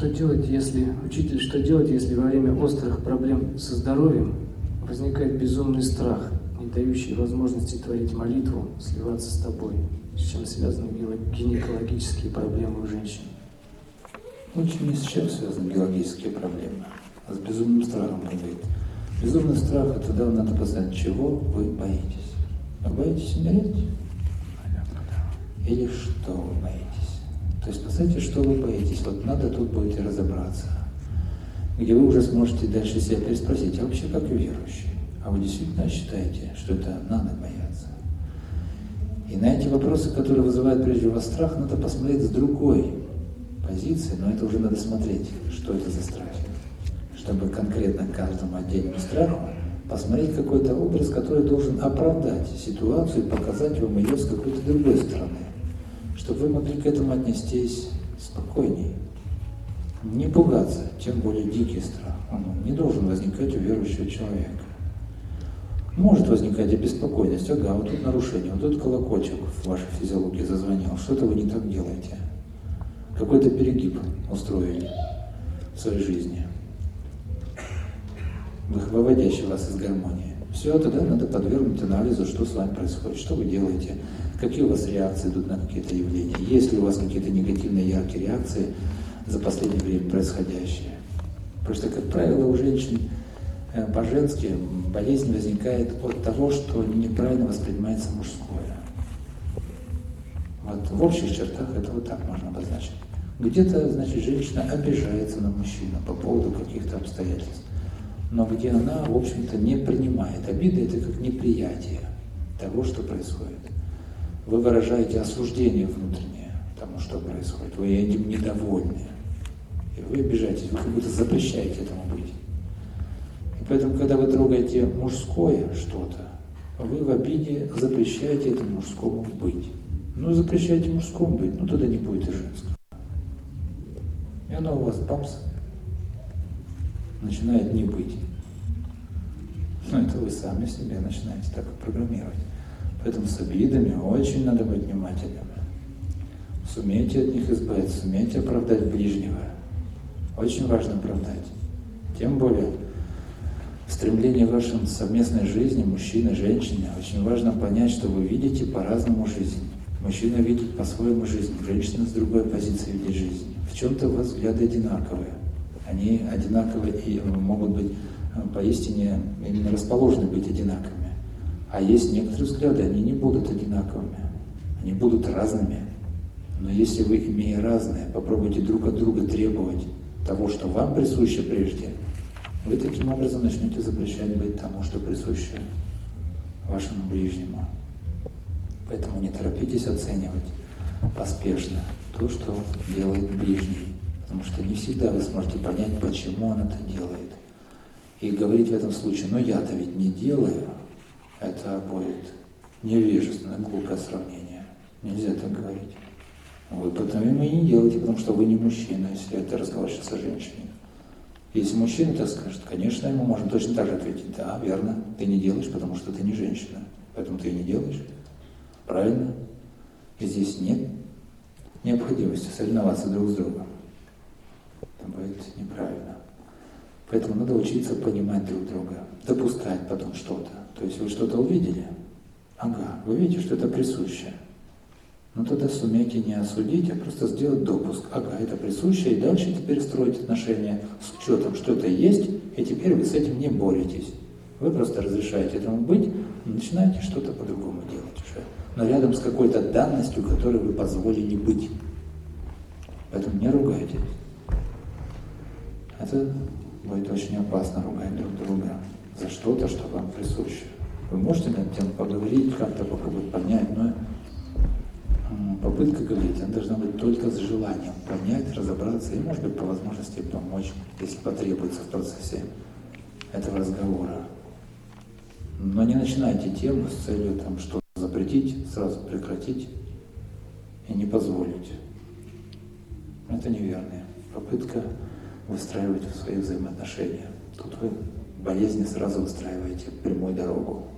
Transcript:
Что делать, если, учитель, что делать, если во время острых проблем со здоровьем возникает безумный страх, не дающий возможности творить молитву, сливаться с тобой, с чем связаны гинекологические проблемы у женщин? Очень ни с чем связаны биологические проблемы, а с безумным страхом говорит. Безумный страх – это тогда надо познать, чего вы боитесь. Вы боитесь умереть? Или что вы боитесь? Посмотрите, что вы боитесь. Вот надо тут будете разобраться. Где вы уже сможете дальше себя переспросить, а вообще как верующий? А вы действительно считаете, что это надо бояться? И на эти вопросы, которые вызывают прежде вас страх, надо посмотреть с другой позиции, но это уже надо смотреть, что это за страх чтобы конкретно каждому отдельному страху посмотреть какой-то образ, который должен оправдать ситуацию и показать вам ее с какой-то другой чтобы вы могли к этому отнестись спокойнее. Не пугаться, тем более дикий страх. Он не должен возникать у верующего человека. Может возникать обеспокоенность. Ага, вот тут нарушение, вот тут колокольчик в вашей физиологии зазвонил. Что-то вы не так делаете. Какой-то перегиб устроили в своей жизни выводящий вас из гармонии. Все, тогда надо подвергнуть анализу, что с вами происходит, что вы делаете, какие у вас реакции идут на какие-то явления, есть ли у вас какие-то негативные яркие реакции за последнее время происходящие. Что, как правило, у женщин э, по-женски болезнь возникает от того, что неправильно воспринимается мужское. Вот в общих чертах это вот так можно обозначить. Где-то, значит, женщина обижается на мужчину по поводу каких-то обстоятельств но где она, в общем-то, не принимает. Обида – это как неприятие того, что происходит. Вы выражаете осуждение внутреннее тому, что происходит. Вы этим недовольны. И вы обижаетесь, вы как будто запрещаете этому быть. И поэтому, когда вы трогаете мужское что-то, вы в обиде запрещаете этому мужскому быть. Ну, запрещаете мужскому быть, ну тогда не будет и женского. И оно у вас бамс начинает не быть. Но это вы сами себе начинаете так программировать. Поэтому с обидами очень надо быть внимательным. Сумейте от них избавиться, сумейте оправдать ближнего. Очень важно оправдать. Тем более, в стремлении вашей совместной жизни, мужчины, женщины, очень важно понять, что вы видите по-разному жизнь. Мужчина видит по-своему жизнь, женщина с другой позиции видит жизнь. В чем-то у вас взгляды одинаковые они одинаковы и могут быть э, поистине именно расположены быть одинаковыми. А есть некоторые взгляды, они не будут одинаковыми, они будут разными. Но если вы, имея разные, попробуйте друг от друга требовать того, что вам присуще прежде, вы таким образом начнете запрещать быть тому, что присуще вашему ближнему. Поэтому не торопитесь оценивать поспешно то, что делает ближний. Потому что не всегда вы сможете понять, почему он это делает. И говорить в этом случае, ну я-то ведь не делаю, это будет невежественное, глупое сравнение. Нельзя так говорить. Вы потому и не делаете, потому что вы не мужчина, если это разговор со женщиной. Если мужчина так скажет, конечно, ему можно точно так же ответить, да, верно, ты не делаешь, потому что ты не женщина, поэтому ты и не делаешь. Правильно? И здесь нет необходимости соревноваться друг с другом будет неправильно. Поэтому надо учиться понимать друг друга, допускать потом что-то. То есть вы что-то увидели, ага, вы видите, что это присуще. Ну тогда сумейте не осудить, а просто сделать допуск. Ага, это присуще, и дальше теперь строить отношения с учетом, что это есть, и теперь вы с этим не боретесь. Вы просто разрешаете этому быть, начинаете что-то по-другому делать уже. Но рядом с какой-то данностью, которой вы позволили быть. Поэтому не ругайтесь. Это будет очень опасно ругать друг друга за что-то, что вам присуще. Вы можете над тем поговорить, как-то попробовать понять, но попытка говорить, она должна быть только с желанием понять, разобраться и, может быть, по возможности помочь, если потребуется в процессе этого разговора. Но не начинайте тему с целью там, что запретить, сразу прекратить и не позволить. Это неверная попытка выстраивать свои взаимоотношения. Тут вы болезни сразу выстраиваете прямую дорогу.